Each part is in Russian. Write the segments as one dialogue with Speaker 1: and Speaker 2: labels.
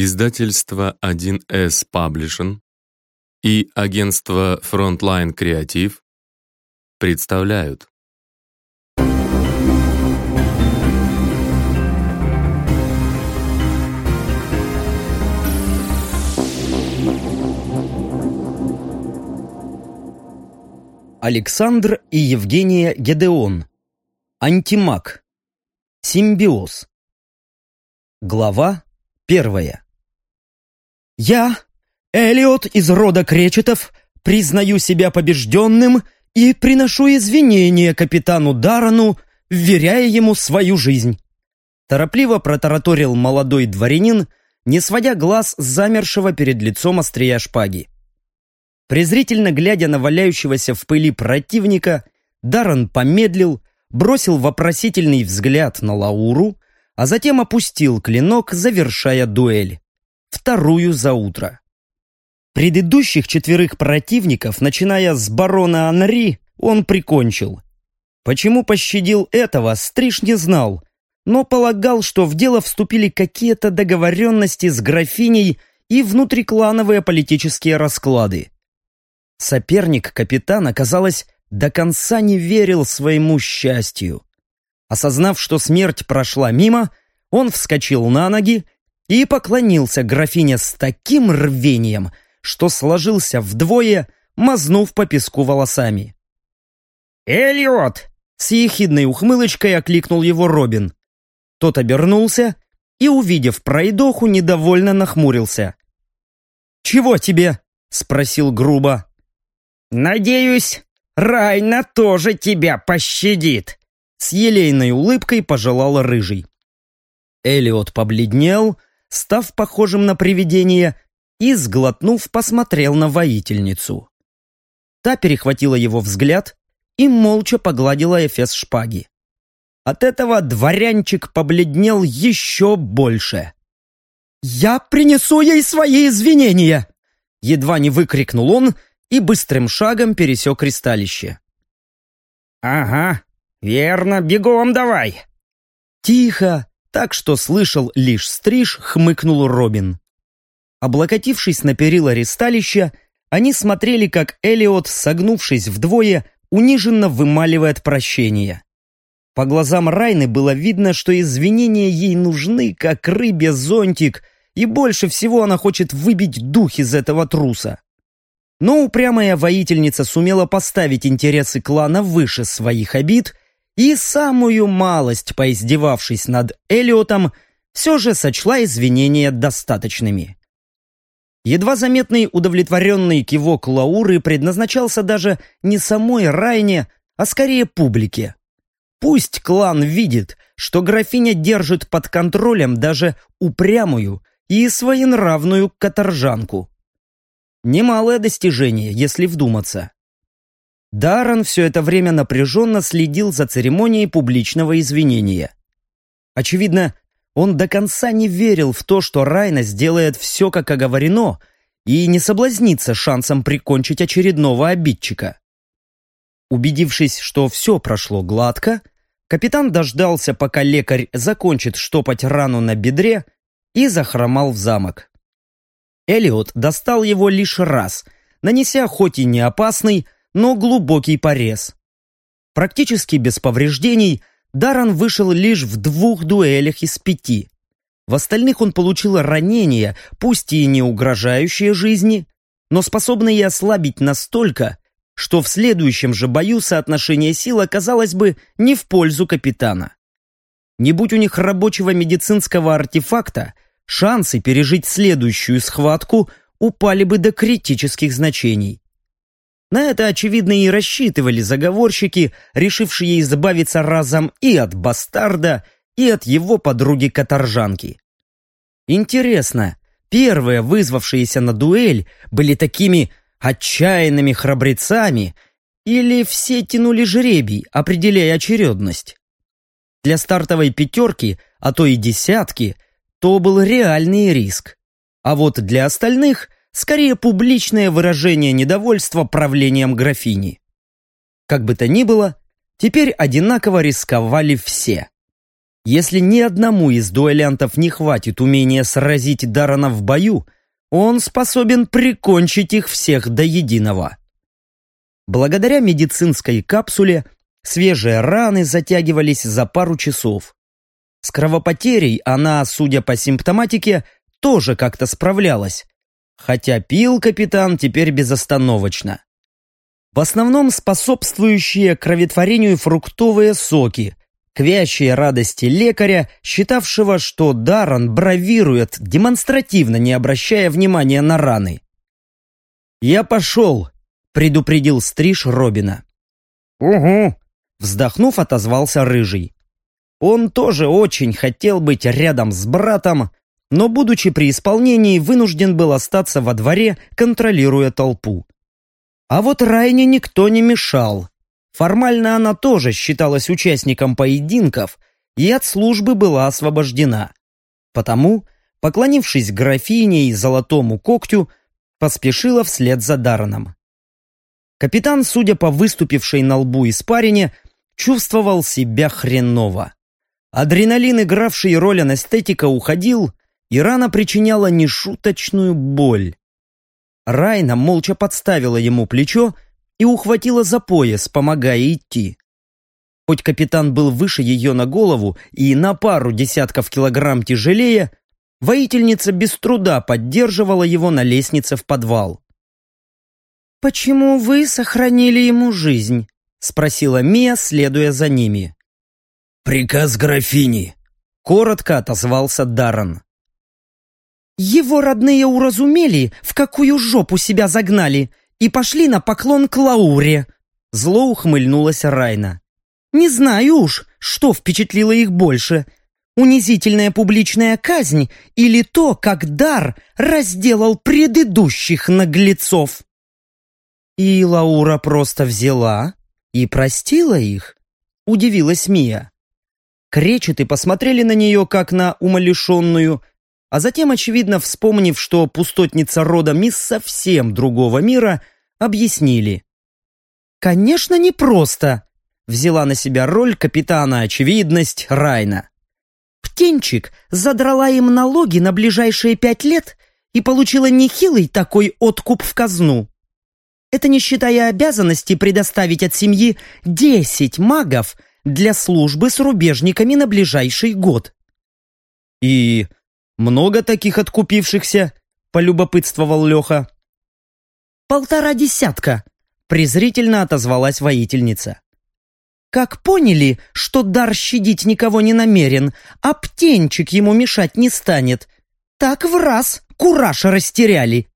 Speaker 1: Издательство 1С Publishing и агентство Frontline Creative представляют.
Speaker 2: Александр и Евгения Гедеон. Антимаг. Симбиоз. Глава первая «Я, Элиот из рода Кречетов, признаю себя побежденным и приношу извинения капитану Дарану, вверяя ему свою жизнь». Торопливо протараторил молодой дворянин, не сводя глаз с замершего перед лицом острия шпаги. Презрительно глядя на валяющегося в пыли противника, Даран помедлил, бросил вопросительный взгляд на Лауру, а затем опустил клинок, завершая дуэль вторую за утро. Предыдущих четверых противников, начиная с барона Анри, он прикончил. Почему пощадил этого, Стриж не знал, но полагал, что в дело вступили какие-то договоренности с графиней и внутриклановые политические расклады. Соперник капитана, казалось, до конца не верил своему счастью. Осознав, что смерть прошла мимо, он вскочил на ноги и поклонился графине с таким рвением, что сложился вдвое, мазнув по песку волосами. «Эллиот!» — с ехидной ухмылочкой окликнул его Робин. Тот обернулся и, увидев пройдоху, недовольно нахмурился. «Чего тебе?» — спросил грубо. «Надеюсь, Райна тоже тебя пощадит!» С елейной улыбкой пожелал Рыжий. Элиот побледнел, став похожим на привидение, и, сглотнув, посмотрел на воительницу. Та перехватила его взгляд и молча погладила эфес шпаги. От этого дворянчик побледнел еще больше. «Я принесу ей свои извинения!» Едва не выкрикнул он и быстрым шагом пересек кристалище. «Ага, верно, бегом давай!» Тихо, так что слышал лишь стриж, хмыкнул Робин. Облокотившись на перила ристалища, они смотрели, как Элиот, согнувшись вдвое, униженно вымаливает прощение. По глазам Райны было видно, что извинения ей нужны, как рыбе зонтик, и больше всего она хочет выбить дух из этого труса. Но упрямая воительница сумела поставить интересы клана выше своих обид и самую малость поиздевавшись над Элиотом, все же сочла извинения достаточными. Едва заметный удовлетворенный кивок Лауры предназначался даже не самой Райне, а скорее публике. Пусть клан видит, что графиня держит под контролем даже упрямую и своенравную каторжанку. Немалое достижение, если вдуматься. Даррен все это время напряженно следил за церемонией публичного извинения. Очевидно, он до конца не верил в то, что Райна сделает все, как оговорено, и не соблазнится шансом прикончить очередного обидчика. Убедившись, что все прошло гладко, капитан дождался, пока лекарь закончит штопать рану на бедре, и захромал в замок. Элиот достал его лишь раз, нанеся хоть и не опасный, но глубокий порез. Практически без повреждений Даран вышел лишь в двух дуэлях из пяти. В остальных он получил ранения, пусть и не угрожающие жизни, но способные ослабить настолько, что в следующем же бою соотношение сил оказалось бы не в пользу капитана. Не будь у них рабочего медицинского артефакта, шансы пережить следующую схватку упали бы до критических значений. На это, очевидно, и рассчитывали заговорщики, решившие избавиться разом и от бастарда, и от его подруги-каторжанки. Интересно, первые, вызвавшиеся на дуэль, были такими отчаянными храбрецами или все тянули жребий, определяя очередность? Для стартовой пятерки, а то и десятки, то был реальный риск. А вот для остальных скорее публичное выражение недовольства правлением графини. Как бы то ни было, теперь одинаково рисковали все. Если ни одному из дуэлянтов не хватит умения сразить Дарана в бою, он способен прикончить их всех до единого. Благодаря медицинской капсуле свежие раны затягивались за пару часов. С кровопотерей она, судя по симптоматике, тоже как-то справлялась, хотя пил капитан теперь безостановочно. В основном способствующие кроветворению фруктовые соки, к вящей радости лекаря, считавшего, что Даррен бравирует, демонстративно не обращая внимания на раны. «Я пошел», — предупредил стриж Робина. «Угу», — вздохнув, отозвался Рыжий. Он тоже очень хотел быть рядом с братом, но, будучи при исполнении, вынужден был остаться во дворе, контролируя толпу. А вот Райне никто не мешал. Формально она тоже считалась участником поединков и от службы была освобождена. Потому, поклонившись графине и золотому когтю, поспешила вслед за Дараном. Капитан, судя по выступившей на лбу испарине, чувствовал себя хреново. Адреналин, игравший роль анестетика, уходил, и рана причиняла нешуточную боль. Райна молча подставила ему плечо и ухватила за пояс, помогая идти. Хоть капитан был выше ее на голову и на пару десятков килограмм тяжелее, воительница без труда поддерживала его на лестнице в подвал.
Speaker 3: «Почему вы сохранили ему жизнь?» — спросила Мия, следуя за ними.
Speaker 4: «Приказ графини», —
Speaker 2: коротко отозвался Даррен.
Speaker 3: Его родные уразумели, в какую жопу себя загнали, и пошли на поклон к Лауре.
Speaker 2: Зло ухмыльнулась Райна.
Speaker 3: Не знаю уж, что впечатлило их больше. Унизительная публичная казнь или то, как Дар разделал предыдущих наглецов.
Speaker 2: И Лаура просто взяла и простила их, удивилась Мия. Кречеты посмотрели на нее, как на умалишенную, а затем, очевидно, вспомнив, что пустотница рода мисс совсем другого мира, объяснили.
Speaker 3: «Конечно, непросто», —
Speaker 2: взяла на себя роль капитана очевидность Райна.
Speaker 3: «Птенчик задрала им налоги на ближайшие пять лет и получила нехилый такой откуп в казну. Это не считая обязанности предоставить от семьи десять магов для службы с рубежниками на ближайший год».
Speaker 2: «И «Много таких откупившихся?» — полюбопытствовал Леха.
Speaker 3: «Полтора десятка», — презрительно отозвалась воительница. «Как поняли, что дар щадить никого не намерен, а птенчик ему мешать не станет, так в раз кураж растеряли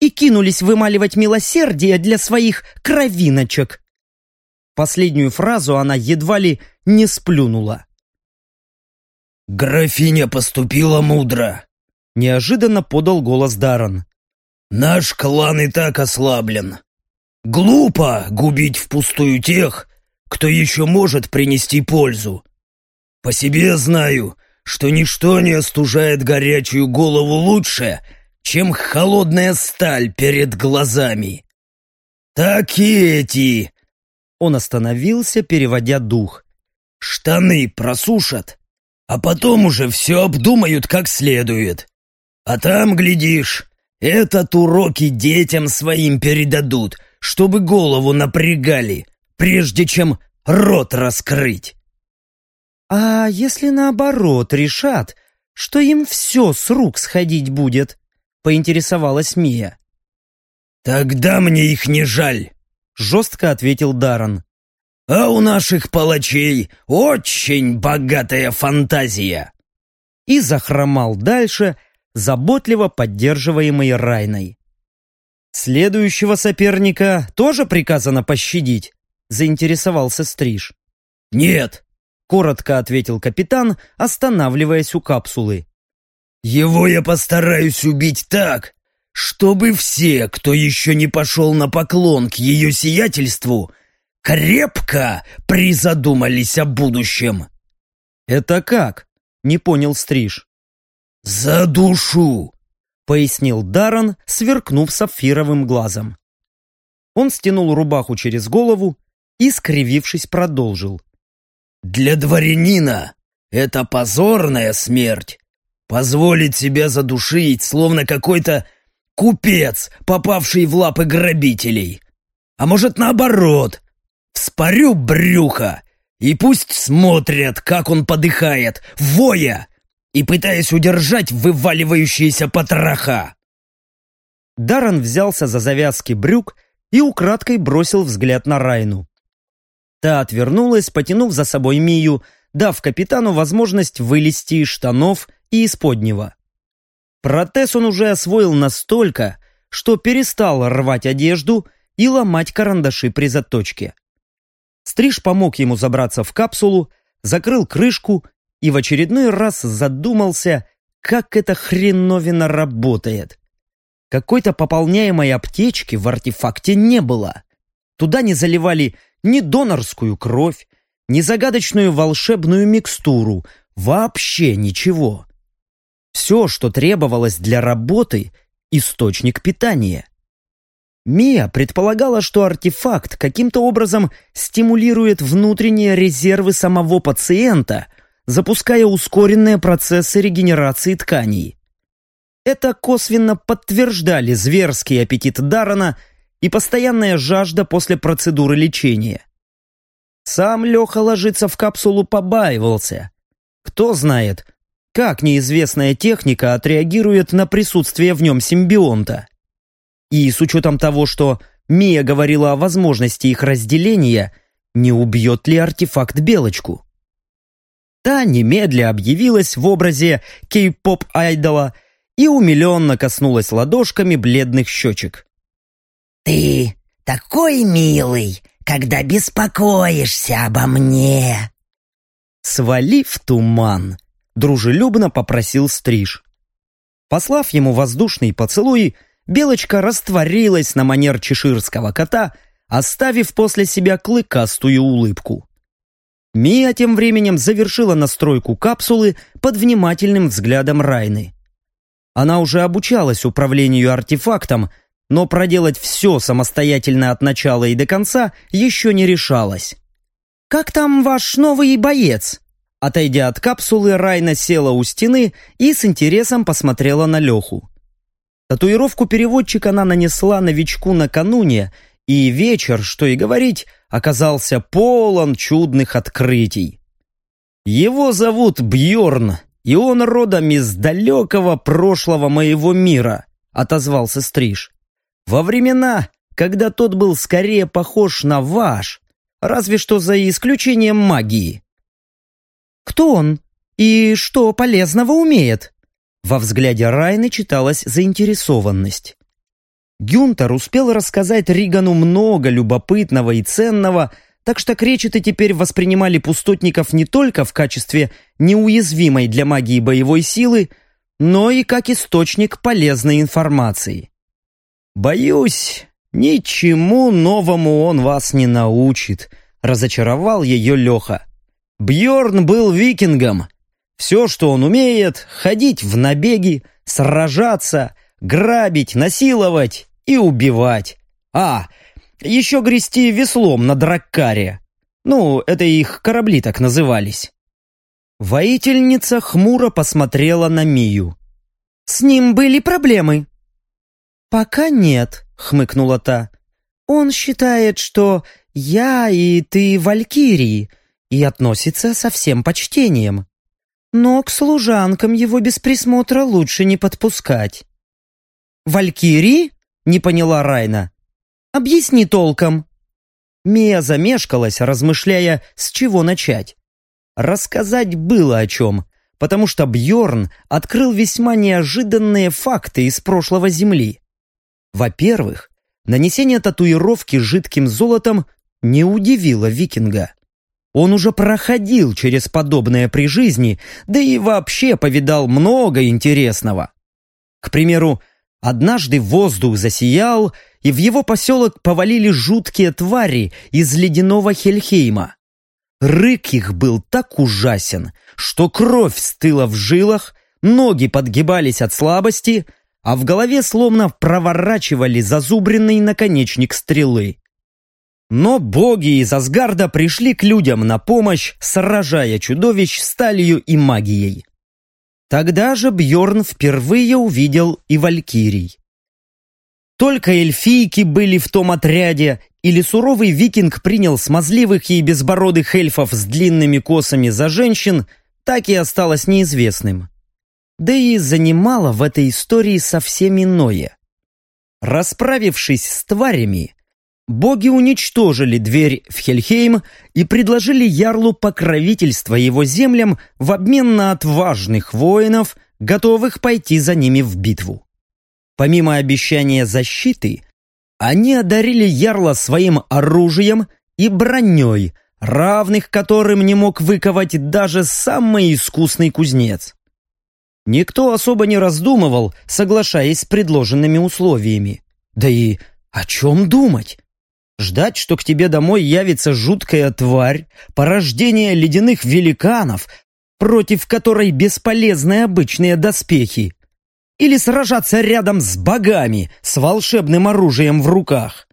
Speaker 3: и кинулись вымаливать милосердие для своих кровиночек».
Speaker 2: Последнюю фразу она едва ли не сплюнула.
Speaker 4: «Графиня поступила мудро», —
Speaker 2: неожиданно подал голос Даран.
Speaker 4: «Наш клан и так ослаблен. Глупо губить впустую тех, кто еще может принести пользу. По себе знаю, что ничто не остужает горячую голову лучше, чем холодная сталь перед глазами. Так и эти...»
Speaker 2: Он остановился, переводя дух.
Speaker 4: «Штаны просушат, а потом уже все обдумают как следует. А там, глядишь, этот уроки детям своим передадут, чтобы голову напрягали, прежде чем рот раскрыть.
Speaker 3: А если наоборот решат, что им все с рук сходить будет, поинтересовалась Мия.
Speaker 4: Тогда мне их не жаль,
Speaker 2: жестко ответил Даран.
Speaker 4: А у наших палачей очень богатая фантазия!»
Speaker 2: И захромал дальше, заботливо поддерживаемый Райной. «Следующего соперника тоже приказано пощадить?» — заинтересовался Стриж.
Speaker 4: «Нет», —
Speaker 2: коротко ответил капитан, останавливаясь у капсулы.
Speaker 4: «Его я постараюсь убить так, чтобы все, кто еще не пошел на поклон к ее сиятельству, крепко призадумались о будущем.
Speaker 2: «Это как?» — не понял Стриж.
Speaker 4: «За душу!»
Speaker 2: — пояснил Даррен, сверкнув сапфировым глазом. Он стянул рубаху через голову и, скривившись, продолжил.
Speaker 4: «Для дворянина это позорная смерть. Позволить себя задушить, словно какой-то купец, попавший в лапы грабителей. А может, наоборот, вспорю брюхо, и пусть смотрят, как он подыхает, воя, и пытаясь удержать вываливающиеся потроха.
Speaker 2: Даррен взялся за завязки брюк и украдкой бросил взгляд на Райну. Та отвернулась, потянув за собой Мию, дав капитану возможность вылезти из штанов и из поднего. Протез он уже освоил настолько, что перестал рвать одежду и ломать карандаши при заточке. Стриж помог ему забраться в капсулу, закрыл крышку и в очередной раз задумался, как эта хреновина работает. Какой-то пополняемой аптечки в артефакте не было. Туда не заливали ни донорскую кровь, ни загадочную волшебную микстуру, вообще ничего. Все, что требовалось для работы – источник питания. Мия предполагала, что артефакт каким-то образом стимулирует внутренние резервы самого пациента, запуская ускоренные процессы регенерации тканей. Это косвенно подтверждали зверский аппетит Дарана и постоянная жажда после процедуры лечения. Сам Леха ложиться в капсулу побаивался. Кто знает, как неизвестная техника отреагирует на присутствие в нем симбионта. И с учетом того, что Мия говорила о возможности их разделения, не убьет ли артефакт Белочку? Та немедля объявилась в образе кей-поп-айдола и умиленно коснулась ладошками бледных щечек.
Speaker 5: «Ты такой милый, когда беспокоишься обо мне!»
Speaker 2: «Свали в туман!» — дружелюбно попросил Стриж. Послав ему воздушный поцелуй, Белочка растворилась на манер чеширского кота, оставив после себя клыкастую улыбку. Мия тем временем завершила настройку капсулы под внимательным взглядом Райны. Она уже обучалась управлению артефактом, но проделать все самостоятельно от начала и до конца еще не решалась. «Как там ваш новый боец?» Отойдя от капсулы, Райна села у стены и с интересом посмотрела на Леху. Татуировку переводчика она нанесла новичку накануне, и вечер, что и говорить, оказался полон чудных открытий. Его зовут Бьорн, и он родом из далекого прошлого моего мира, отозвался Стриж. Во времена, когда тот был скорее похож на ваш, разве что за исключением магии. Кто он и что полезного умеет? Во взгляде Райны читалась заинтересованность. Гюнтер успел рассказать Ригану много любопытного и ценного, так что кречеты теперь воспринимали пустотников не только в качестве неуязвимой для магии боевой силы, но и как источник полезной информации. «Боюсь, ничему новому он вас не научит», — разочаровал ее Леха. Бьорн был викингом, все, что он умеет, ходить в набеги, сражаться, грабить, насиловать и убивать. А, еще грести веслом на драккаре. Ну, это их корабли так назывались. Воительница хмуро посмотрела на Мию. «С ним были проблемы?» «Пока нет», — хмыкнула та. «Он считает, что я и ты валькирии, и относится со всем почтением но к служанкам его без присмотра лучше не подпускать. «Валькирии?» — не поняла Райна. «Объясни толком». Мия замешкалась, размышляя, с чего начать. Рассказать было о чем, потому что Бьорн открыл весьма неожиданные факты из прошлого Земли. Во-первых, нанесение татуировки жидким золотом не удивило викинга. Он уже проходил через подобное при жизни, да и вообще повидал много интересного. К примеру, однажды воздух засиял, и в его поселок повалили жуткие твари из ледяного Хельхейма. Рык их был так ужасен, что кровь стыла в жилах, ноги подгибались от слабости, а в голове словно проворачивали зазубренный наконечник стрелы. Но боги из Асгарда пришли к людям на помощь, сражая чудовищ сталью и магией. Тогда же Бьорн впервые увидел и валькирий. Только эльфийки были в том отряде, или суровый викинг принял смазливых и безбородых эльфов с длинными косами за женщин, так и осталось неизвестным. Да и занимало в этой истории совсем иное. Расправившись с тварями, боги уничтожили дверь в Хельхейм и предложили Ярлу покровительство его землям в обмен на отважных воинов, готовых пойти за ними в битву. Помимо обещания защиты, они одарили Ярла своим оружием и броней, равных которым не мог выковать даже самый искусный кузнец. Никто особо не раздумывал, соглашаясь с предложенными условиями. Да и о чем думать? Ждать, что к тебе домой явится жуткая тварь, порождение ледяных великанов, против которой бесполезны обычные доспехи, или сражаться рядом с богами с волшебным оружием в руках.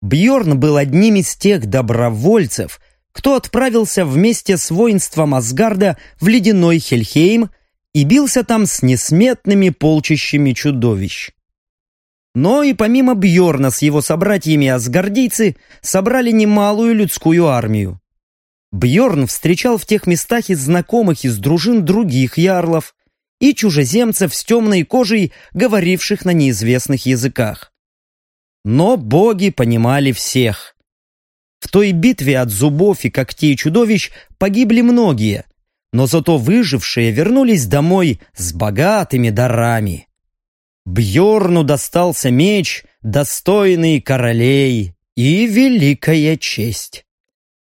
Speaker 2: Бьорн был одним из тех добровольцев, кто отправился вместе с воинством Асгарда в ледяной Хельхейм и бился там с несметными полчищами чудовищ. Но и помимо Бьорна с его собратьями асгардийцы собрали немалую людскую армию. Бьорн встречал в тех местах из знакомых из дружин других ярлов, и чужеземцев с темной кожей, говоривших на неизвестных языках. Но боги понимали всех. В той битве от зубов и когтей чудовищ погибли многие, но зато выжившие вернулись домой с богатыми дарами. Бьорну достался меч, достойный королей, и великая честь.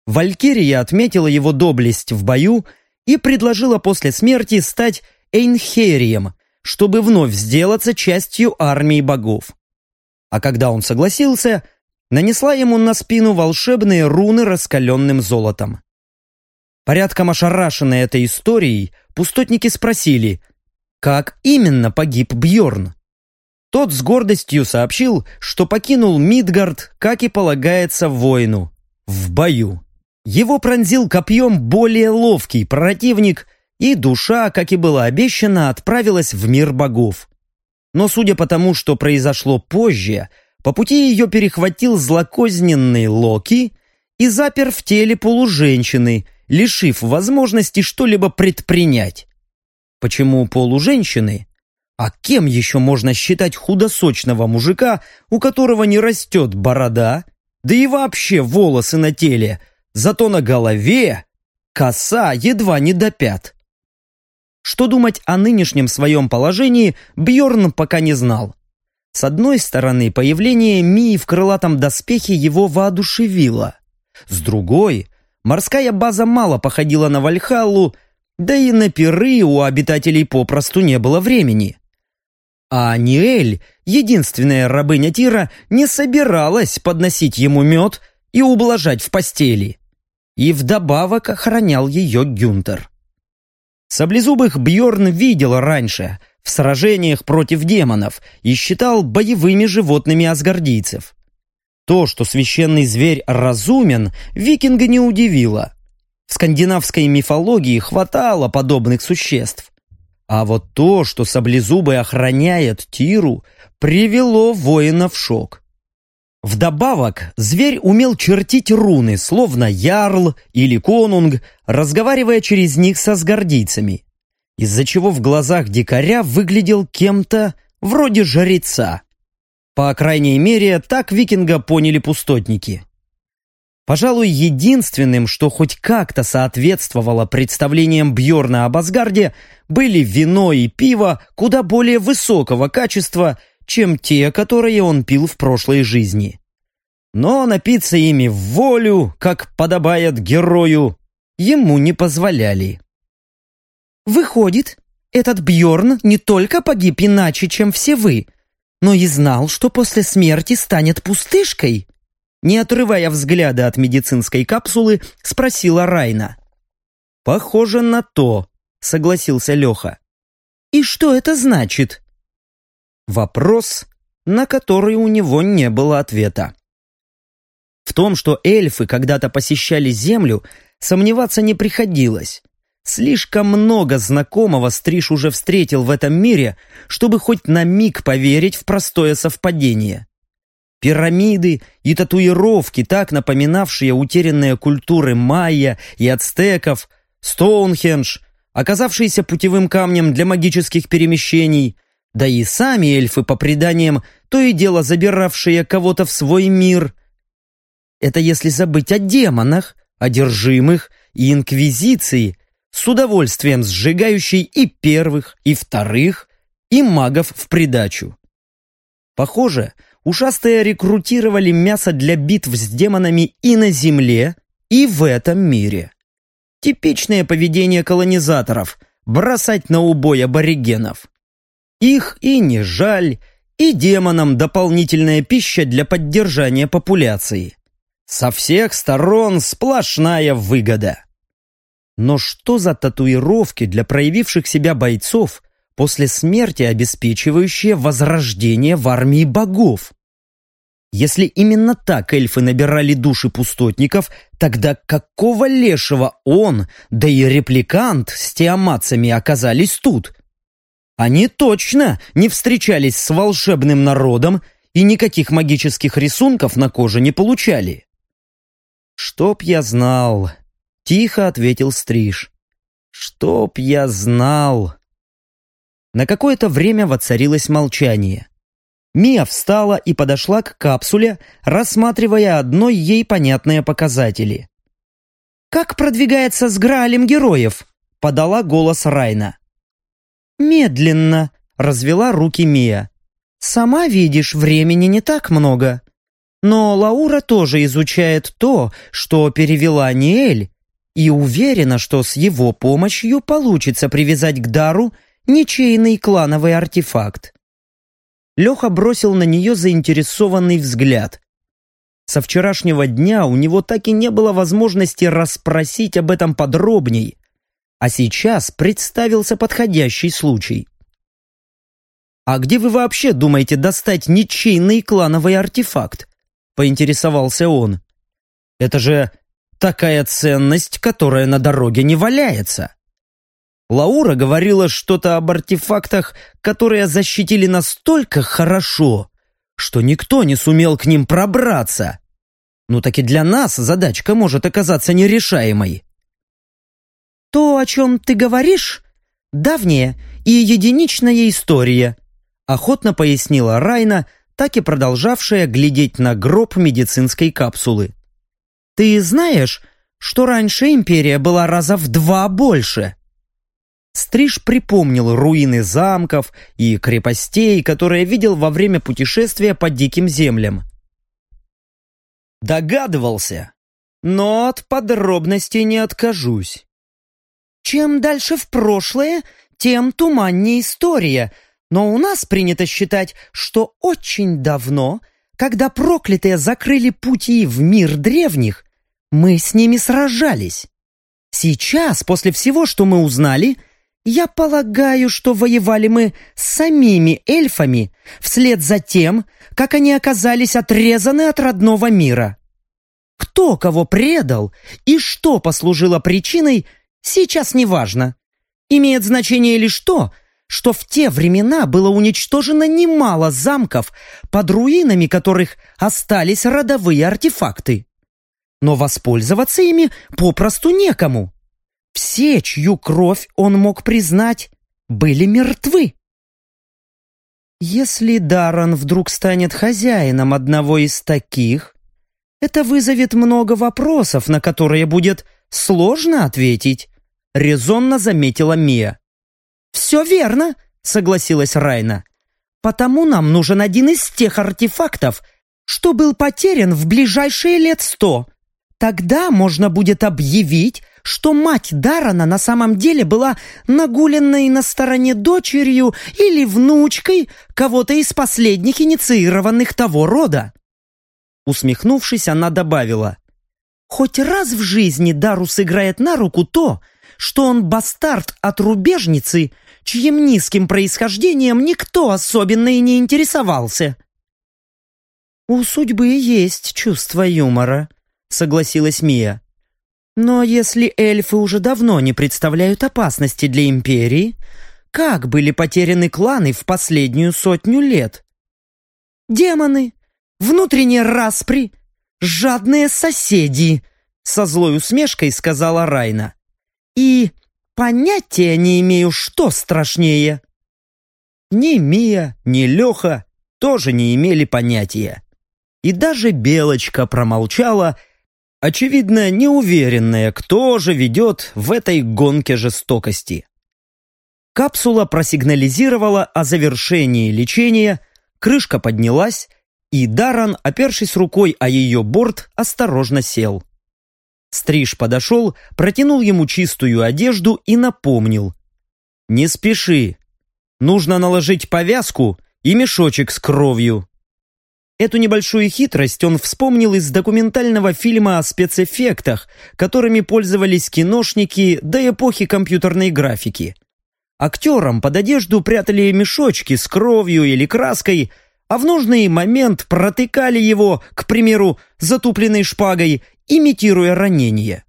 Speaker 2: Валькирия отметила его доблесть в бою и предложила после смерти стать Эйнхерием, чтобы вновь сделаться частью армии богов. А когда он согласился, нанесла ему на спину волшебные руны раскаленным золотом. Порядком ошарашенные этой историей, пустотники спросили, как именно погиб Бьорн. Тот с гордостью сообщил, что покинул Мидгард, как и полагается воину, в бою. Его пронзил копьем более ловкий противник, и душа, как и было обещано, отправилась в мир богов. Но судя по тому, что произошло позже, по пути ее перехватил злокозненный Локи и запер в теле полуженщины, лишив возможности что-либо предпринять. Почему полуженщины? А кем еще можно считать худосочного мужика, у которого не растет борода, да и вообще волосы на теле, зато на голове коса едва не до пят? Что думать о нынешнем своем положении, Бьорн пока не знал. С одной стороны, появление Мии в крылатом доспехе его воодушевило. С другой, морская база мало походила на Вальхаллу, да и на пиры у обитателей попросту не было времени. А Ниэль, единственная рабыня Тира, не собиралась подносить ему мед и ублажать в постели. И вдобавок охранял ее Гюнтер. Саблезубых Бьорн видел раньше, в сражениях против демонов, и считал боевыми животными асгардийцев. То, что священный зверь разумен, викинга не удивило. В скандинавской мифологии хватало подобных существ. А вот то, что саблезубый охраняет Тиру, привело воина в шок. Вдобавок, зверь умел чертить руны, словно ярл или конунг, разговаривая через них со сгордийцами, из-за чего в глазах дикаря выглядел кем-то вроде жреца. По крайней мере, так викинга поняли пустотники. Пожалуй, единственным, что хоть как-то соответствовало представлениям Бьорна об Асгарде, были вино и пиво куда более высокого качества – чем те, которые он пил в прошлой жизни. Но напиться ими в волю, как подобает герою, ему не позволяли.
Speaker 3: «Выходит, этот Бьорн не только погиб иначе, чем все вы, но и знал, что после смерти станет пустышкой?» Не отрывая взгляда от медицинской капсулы, спросила Райна.
Speaker 2: «Похоже на то», — согласился Леха.
Speaker 3: «И что это значит?»
Speaker 2: Вопрос, на который у него не было ответа.
Speaker 3: В
Speaker 2: том, что эльфы когда-то посещали Землю, сомневаться не приходилось. Слишком много знакомого Стриж уже встретил в этом мире, чтобы хоть на миг поверить в простое совпадение. Пирамиды и татуировки, так напоминавшие утерянные культуры майя и ацтеков, Стоунхендж, оказавшиеся путевым камнем для магических перемещений, да и сами эльфы, по преданиям, то и дело забиравшие кого-то в свой мир. Это если забыть о демонах, одержимых и инквизиции, с удовольствием сжигающей и первых, и вторых, и магов в придачу. Похоже, ушастые рекрутировали мясо для битв с демонами и на Земле, и в этом мире. Типичное поведение колонизаторов – бросать на убой аборигенов. Их и не жаль, и демонам дополнительная пища для поддержания популяции. Со всех сторон сплошная выгода. Но что за татуировки для проявивших себя бойцов после смерти обеспечивающие возрождение в армии богов? Если именно так эльфы набирали души пустотников, тогда какого лешего он, да и репликант с тиаматцами оказались тут? Они точно не встречались с волшебным народом и никаких магических рисунков на коже не получали. «Чтоб я знал», — тихо ответил Стриж. «Чтоб я знал». На какое-то время воцарилось молчание. Мия встала и подошла к капсуле, рассматривая одной ей понятные показатели. «Как продвигается с Граалем героев?» — подала голос Райна. «Медленно», — развела руки Мия. «Сама видишь, времени не так много. Но Лаура тоже изучает то, что перевела Ниэль, и уверена, что с его помощью получится привязать к дару ничейный клановый артефакт. Леха бросил на нее заинтересованный взгляд. Со вчерашнего дня у него так и не было возможности расспросить об этом подробней, а сейчас представился подходящий случай. «А где вы вообще думаете достать ничейный клановый артефакт?» — поинтересовался он. «Это же такая ценность, которая на дороге не валяется». Лаура говорила что-то об артефактах, которые защитили настолько хорошо, что никто не сумел к ним пробраться. Ну так и для нас задачка может оказаться нерешаемой. «То, о чем ты говоришь, давняя и единичная история», охотно пояснила Райна, так и продолжавшая глядеть на гроб медицинской капсулы. «Ты знаешь, что раньше империя была раза в два больше?» Стриж припомнил руины замков и крепостей, которые видел во время путешествия по диким землям. Догадывался, но от подробностей не откажусь. Чем дальше в прошлое, тем туманнее история, но у нас принято считать, что очень давно, когда проклятые закрыли пути в мир древних, мы с ними сражались. Сейчас, после всего, что мы узнали, я полагаю, что воевали мы с самими эльфами вслед за тем, как они оказались отрезаны от родного мира. Кто кого предал и что послужило причиной, сейчас не важно. Имеет значение лишь то, что в те времена было уничтожено немало замков, под руинами которых остались родовые артефакты. Но воспользоваться ими попросту некому. Все, чью кровь он мог признать, были мертвы. Если Даррен вдруг станет хозяином одного из таких, это вызовет много вопросов, на которые будет сложно ответить, резонно заметила Мия. «Все верно», — согласилась Райна. «Потому нам нужен один из тех артефактов, что был потерян в ближайшие лет сто. Тогда можно будет объявить, что мать Дарана на самом деле была нагуленной на стороне дочерью или внучкой кого-то из последних инициированных того рода. Усмехнувшись, она добавила, «Хоть раз в жизни Дару сыграет на руку то, что он бастард от рубежницы, чьим низким происхождением никто особенно и не интересовался». «У судьбы есть чувство юмора», — согласилась Мия. «Но если эльфы уже давно не представляют опасности для Империи, как были потеряны кланы в последнюю сотню лет? Демоны, внутренние распри, жадные соседи», — со злой усмешкой сказала Райна. «И понятия не имею, что страшнее». Ни Мия, ни Леха тоже не имели понятия. И даже Белочка промолчала, очевидно, неуверенная, кто же ведет в этой гонке жестокости. Капсула просигнализировала о завершении лечения, крышка поднялась, и Даран, опершись рукой о ее борт, осторожно сел. Стриж подошел, протянул ему чистую одежду и напомнил. «Не спеши. Нужно наложить повязку и мешочек с кровью. Эту небольшую хитрость он вспомнил из документального фильма о спецэффектах, которыми пользовались киношники до эпохи компьютерной графики. Актерам под одежду прятали мешочки с кровью или краской, а в нужный момент протыкали его, к примеру, затупленной шпагой, имитируя ранение.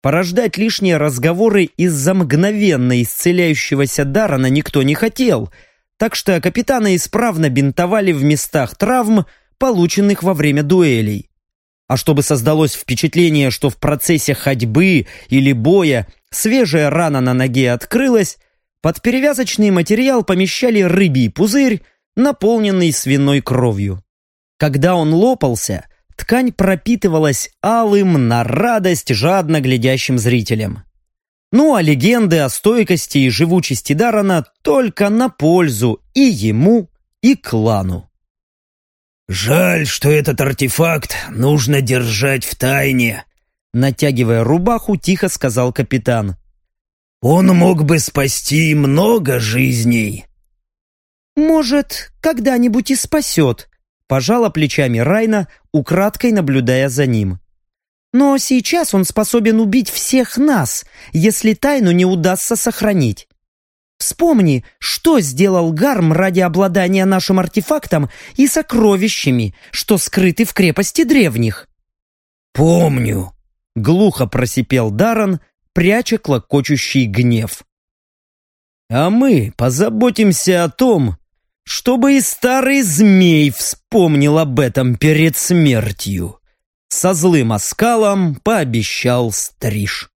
Speaker 2: Порождать лишние разговоры из-за мгновенно исцеляющегося Дарана никто не хотел – так что капитана исправно бинтовали в местах травм, полученных во время дуэлей. А чтобы создалось впечатление, что в процессе ходьбы или боя свежая рана на ноге открылась, под перевязочный материал помещали рыбий пузырь, наполненный свиной кровью. Когда он лопался, ткань пропитывалась алым на радость жадно глядящим зрителям. Ну а легенды о стойкости и живучести Дарана только на пользу и ему, и клану.
Speaker 6: «Жаль, что этот артефакт нужно держать в тайне»,
Speaker 2: натягивая рубаху, тихо сказал капитан.
Speaker 6: «Он мог бы спасти много жизней».
Speaker 2: «Может, когда-нибудь и спасет», пожала плечами Райна, украдкой наблюдая за ним. Но сейчас он способен убить всех нас, если тайну не удастся сохранить. Вспомни, что сделал Гарм ради обладания нашим артефактом и сокровищами, что скрыты в крепости древних.
Speaker 6: «Помню», —
Speaker 2: глухо просипел Даран, пряча клокочущий гнев. «А мы позаботимся о том, чтобы и старый змей вспомнил об этом перед смертью» со злым оскалом пообещал Стриж.